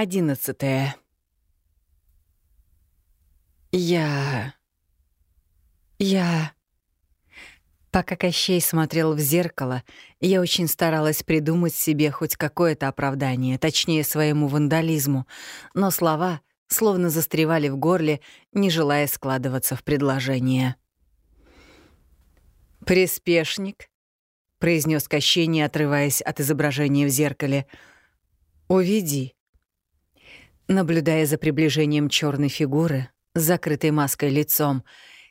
Одиннадцатое. Я... Я... Пока Кощей смотрел в зеркало, я очень старалась придумать себе хоть какое-то оправдание, точнее, своему вандализму, но слова словно застревали в горле, не желая складываться в предложение. «Приспешник», — произнес Кощей, не отрываясь от изображения в зеркале, — «уведи». Наблюдая за приближением черной фигуры, закрытой маской лицом,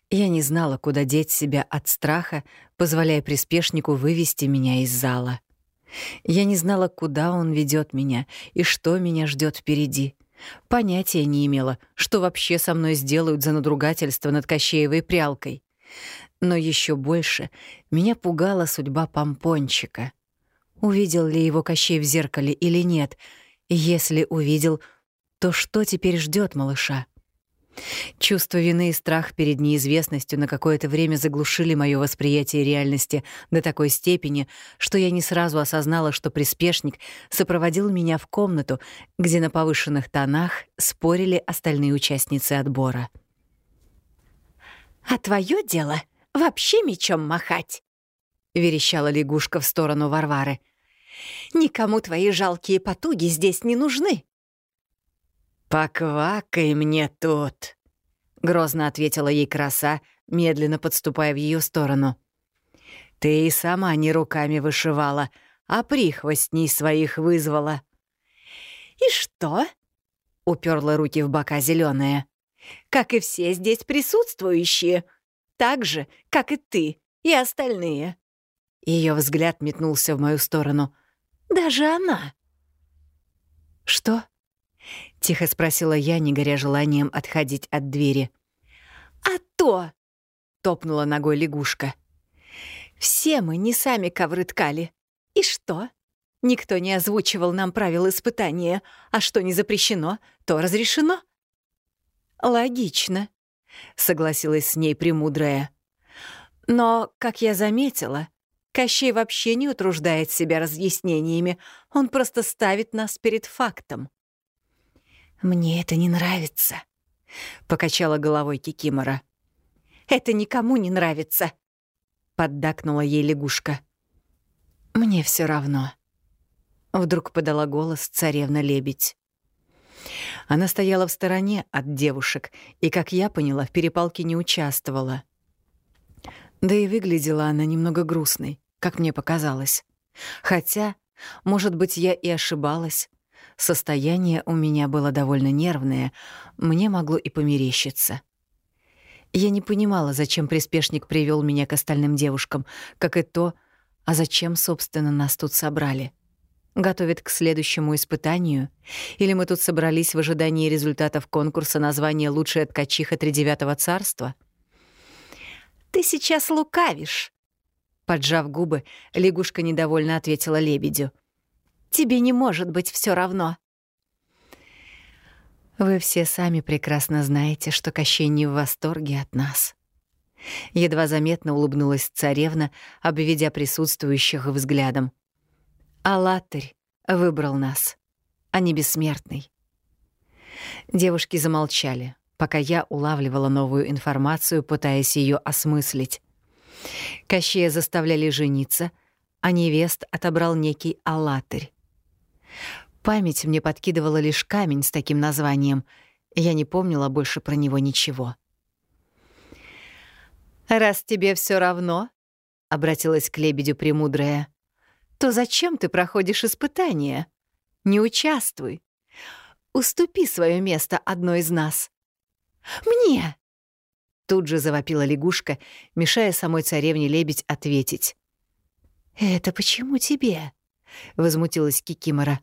я не знала, куда деть себя от страха, позволяя приспешнику вывести меня из зала. Я не знала, куда он ведет меня и что меня ждет впереди. Понятия не имела, что вообще со мной сделают за надругательство над Кощеевой прялкой. Но еще больше меня пугала судьба помпончика. Увидел ли его Кощей в зеркале или нет? Если увидел — то что теперь ждет малыша? Чувство вины и страх перед неизвестностью на какое-то время заглушили мое восприятие реальности до такой степени, что я не сразу осознала, что приспешник сопроводил меня в комнату, где на повышенных тонах спорили остальные участницы отбора. «А твое дело вообще мечом махать!» — верещала лягушка в сторону Варвары. «Никому твои жалкие потуги здесь не нужны!» «Поквакай мне тут!» — грозно ответила ей краса, медленно подступая в ее сторону. «Ты и сама не руками вышивала, а прихвостней своих вызвала». «И что?» — уперла руки в бока зеленая. «Как и все здесь присутствующие, так же, как и ты и остальные». Ее взгляд метнулся в мою сторону. «Даже она». «Что?» — тихо спросила я, не горя желанием отходить от двери. «А то!» — топнула ногой лягушка. «Все мы не сами ковры ткали. И что? Никто не озвучивал нам правил испытания, а что не запрещено, то разрешено». «Логично», — согласилась с ней Премудрая. «Но, как я заметила, Кощей вообще не утруждает себя разъяснениями, он просто ставит нас перед фактом». «Мне это не нравится», — покачала головой Кикимора. «Это никому не нравится», — поддакнула ей лягушка. «Мне все равно», — вдруг подала голос царевна-лебедь. Она стояла в стороне от девушек и, как я поняла, в перепалке не участвовала. Да и выглядела она немного грустной, как мне показалось. Хотя, может быть, я и ошибалась. Состояние у меня было довольно нервное, мне могло и померещиться. Я не понимала, зачем приспешник привел меня к остальным девушкам, как и то, а зачем, собственно, нас тут собрали. Готовят к следующему испытанию? Или мы тут собрались в ожидании результатов конкурса названия «Лучшая ткачиха Тридевятого царства»? «Ты сейчас лукавишь!» Поджав губы, лягушка недовольно ответила лебедю. Тебе не может быть все равно. Вы все сами прекрасно знаете, что Кощей не в восторге от нас. Едва заметно улыбнулась царевна, обведя присутствующих взглядом. «Аллатырь выбрал нас, а не бессмертный». Девушки замолчали, пока я улавливала новую информацию, пытаясь ее осмыслить. Кощея заставляли жениться, а невест отобрал некий Аллатырь. Память мне подкидывала лишь камень с таким названием. Я не помнила больше про него ничего. «Раз тебе все равно», — обратилась к лебедю премудрая, «то зачем ты проходишь испытания? Не участвуй. Уступи свое место одной из нас». «Мне!» Тут же завопила лягушка, мешая самой царевне лебедь ответить. «Это почему тебе?» — возмутилась Кикимора.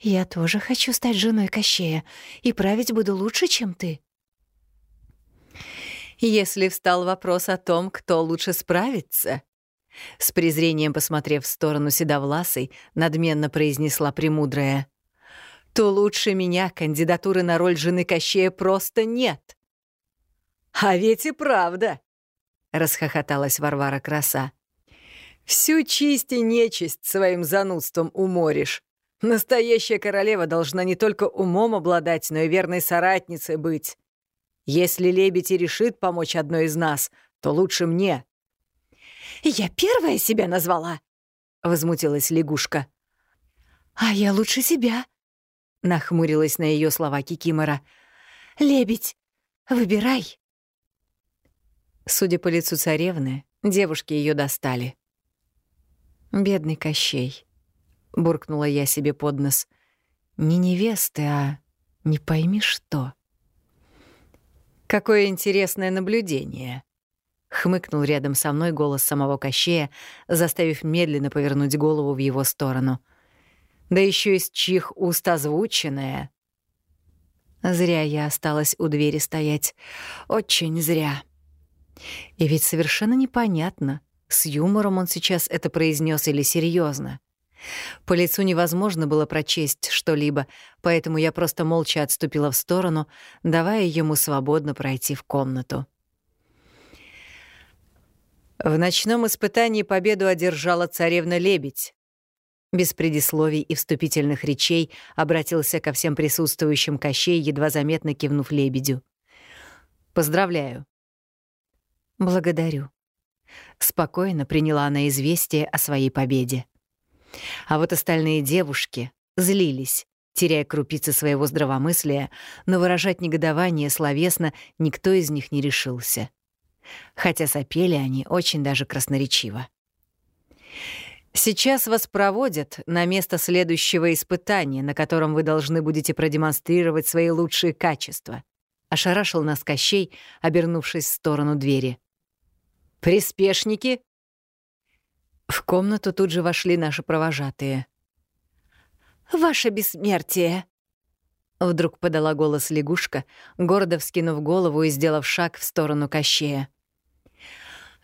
«Я тоже хочу стать женой Кощея и править буду лучше, чем ты». «Если встал вопрос о том, кто лучше справится», — с презрением посмотрев в сторону седовласой, надменно произнесла Премудрая, «то лучше меня кандидатуры на роль жены Кощея просто нет». «А ведь и правда», — расхохоталась Варвара Краса. Всю честь и нечисть своим занудством уморишь. Настоящая королева должна не только умом обладать, но и верной соратницей быть. Если лебедь и решит помочь одной из нас, то лучше мне». «Я первая себя назвала», — возмутилась лягушка. «А я лучше себя», — нахмурилась на ее слова Кикимора. «Лебедь, выбирай». Судя по лицу царевны, девушки ее достали. «Бедный Кощей», — буркнула я себе под нос. «Не невесты, а не пойми что». «Какое интересное наблюдение», — хмыкнул рядом со мной голос самого Кощея, заставив медленно повернуть голову в его сторону. «Да еще из чьих уст озвученное». Зря я осталась у двери стоять. Очень зря. И ведь совершенно непонятно, с юмором он сейчас это произнес или серьезно. По лицу невозможно было прочесть что-либо, поэтому я просто молча отступила в сторону, давая ему свободно пройти в комнату. В ночном испытании победу одержала царевна-лебедь. Без предисловий и вступительных речей обратился ко всем присутствующим Кощей, едва заметно кивнув лебедю. «Поздравляю». «Благодарю». Спокойно приняла она известие о своей победе. А вот остальные девушки злились, теряя крупицы своего здравомыслия, но выражать негодование словесно никто из них не решился. Хотя сопели они очень даже красноречиво. Сейчас вас проводят на место следующего испытания, на котором вы должны будете продемонстрировать свои лучшие качества. Ошарашил нас Кощей, обернувшись в сторону двери. «Приспешники!» В комнату тут же вошли наши провожатые. «Ваше бессмертие!» Вдруг подала голос лягушка, гордо вскинув голову и сделав шаг в сторону Кощея.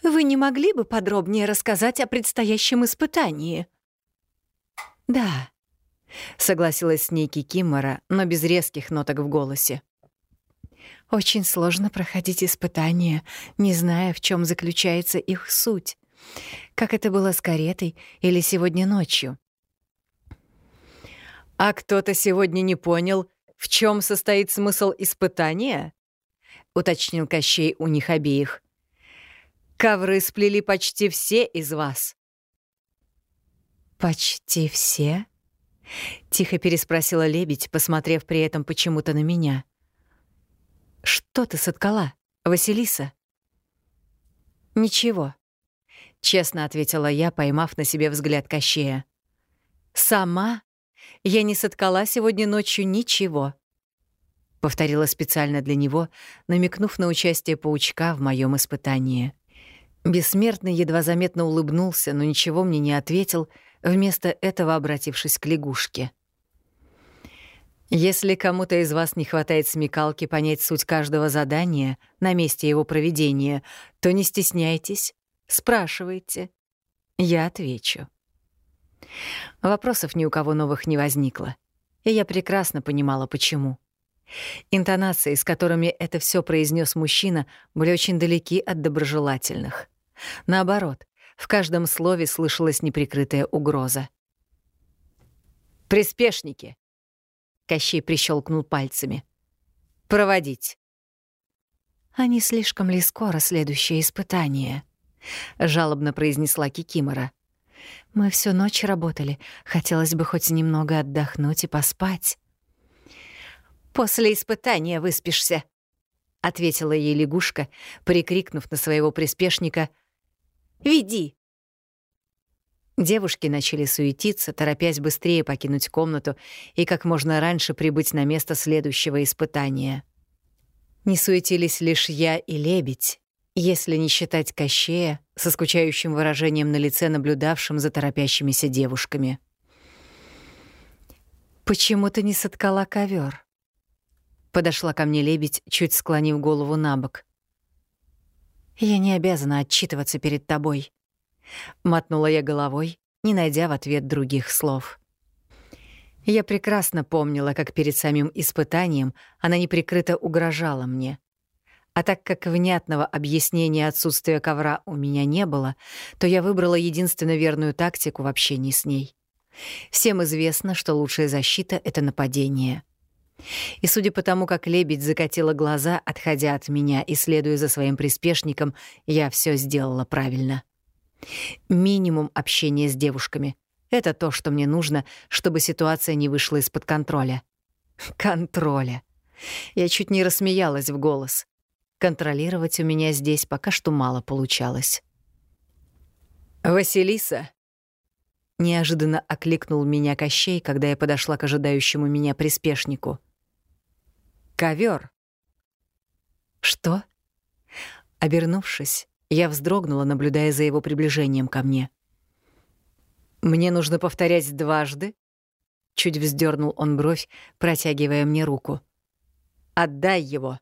«Вы не могли бы подробнее рассказать о предстоящем испытании?» «Да», — согласилась с ней Кикимора, но без резких ноток в голосе. «Очень сложно проходить испытания, не зная, в чем заключается их суть как это было с каретой или сегодня ночью. «А кто-то сегодня не понял, в чем состоит смысл испытания?» — уточнил Кощей у них обеих. «Ковры сплели почти все из вас». «Почти все?» — тихо переспросила лебедь, посмотрев при этом почему-то на меня. «Что ты соткала, Василиса?» «Ничего», честно ответила я, поймав на себе взгляд Кощея. Сама я не соткала сегодня ночью ничего. Повторила специально для него, намекнув на участие паучка в моем испытании. Бессмертный едва заметно улыбнулся, но ничего мне не ответил, вместо этого обратившись к лягушке. Если кому-то из вас не хватает смекалки понять суть каждого задания на месте его проведения, то не стесняйтесь, Спрашивайте. Я отвечу. Вопросов ни у кого новых не возникло, и я прекрасно понимала, почему. Интонации, с которыми это все произнес мужчина, были очень далеки от доброжелательных. Наоборот, в каждом слове слышалась неприкрытая угроза. «Приспешники!» — Кощей прищелкнул пальцами. «Проводить!» «Они слишком ли скоро следующее испытание?» — жалобно произнесла Кикимора. «Мы всю ночь работали. Хотелось бы хоть немного отдохнуть и поспать». «После испытания выспишься», — ответила ей лягушка, прикрикнув на своего приспешника. «Веди!» Девушки начали суетиться, торопясь быстрее покинуть комнату и как можно раньше прибыть на место следующего испытания. Не суетились лишь я и лебедь, если не считать Кощея со скучающим выражением на лице, наблюдавшим за торопящимися девушками. «Почему ты не соткала ковер? Подошла ко мне лебедь, чуть склонив голову на бок. «Я не обязана отчитываться перед тобой», — мотнула я головой, не найдя в ответ других слов. Я прекрасно помнила, как перед самим испытанием она неприкрыто угрожала мне — а так как внятного объяснения отсутствия ковра у меня не было, то я выбрала единственно верную тактику в общении с ней. Всем известно, что лучшая защита — это нападение. И судя по тому, как лебедь закатила глаза, отходя от меня и следуя за своим приспешником, я все сделала правильно. Минимум общения с девушками — это то, что мне нужно, чтобы ситуация не вышла из-под контроля. Контроля. Я чуть не рассмеялась в голос. Контролировать у меня здесь пока что мало получалось. «Василиса!» Неожиданно окликнул меня Кощей, когда я подошла к ожидающему меня приспешнику. «Ковер!» «Что?» Обернувшись, я вздрогнула, наблюдая за его приближением ко мне. «Мне нужно повторять дважды?» Чуть вздернул он бровь, протягивая мне руку. «Отдай его!»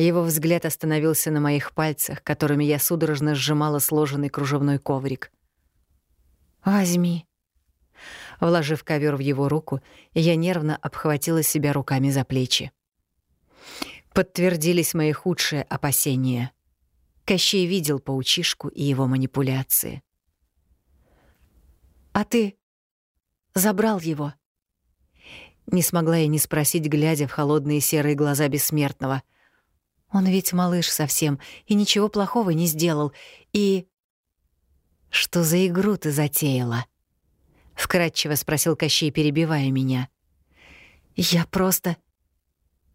Его взгляд остановился на моих пальцах, которыми я судорожно сжимала сложенный кружевной коврик. «Возьми». Вложив ковер в его руку, я нервно обхватила себя руками за плечи. Подтвердились мои худшие опасения. Кощей видел паучишку и его манипуляции. «А ты забрал его?» Не смогла я не спросить, глядя в холодные серые глаза бессмертного — он ведь малыш совсем и ничего плохого не сделал. И... «Что за игру ты затеяла?» — вкратчиво спросил Кощей, перебивая меня. «Я просто...»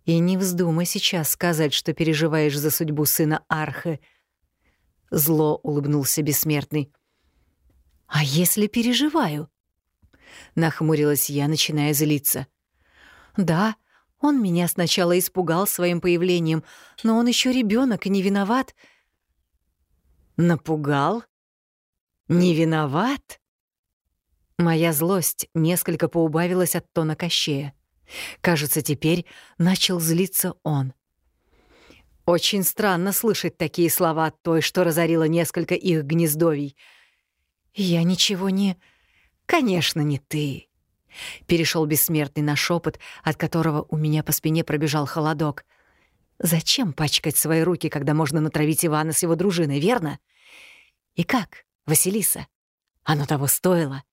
«И не вздумай сейчас сказать, что переживаешь за судьбу сына Архы». Зло улыбнулся бессмертный. «А если переживаю?» Нахмурилась я, начиная злиться. «Да, он меня сначала испугал своим появлением, но он еще ребенок и не виноват. Напугал? Не виноват? Моя злость несколько поубавилась от тона Кощея. Кажется, теперь начал злиться он. Очень странно слышать такие слова от той, что разорила несколько их гнездовий. Я ничего не... Конечно, не ты. Перешел бессмертный на шепот, от которого у меня по спине пробежал холодок. Зачем пачкать свои руки, когда можно натравить Ивана с его дружиной, верно? И как, Василиса? Оно того стоило.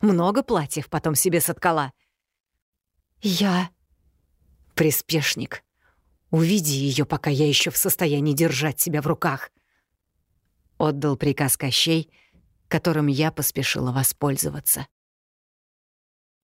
Много платьев потом себе соткала. Я... Приспешник. Увиди ее, пока я еще в состоянии держать себя в руках. Отдал приказ Кощей, которым я поспешила воспользоваться.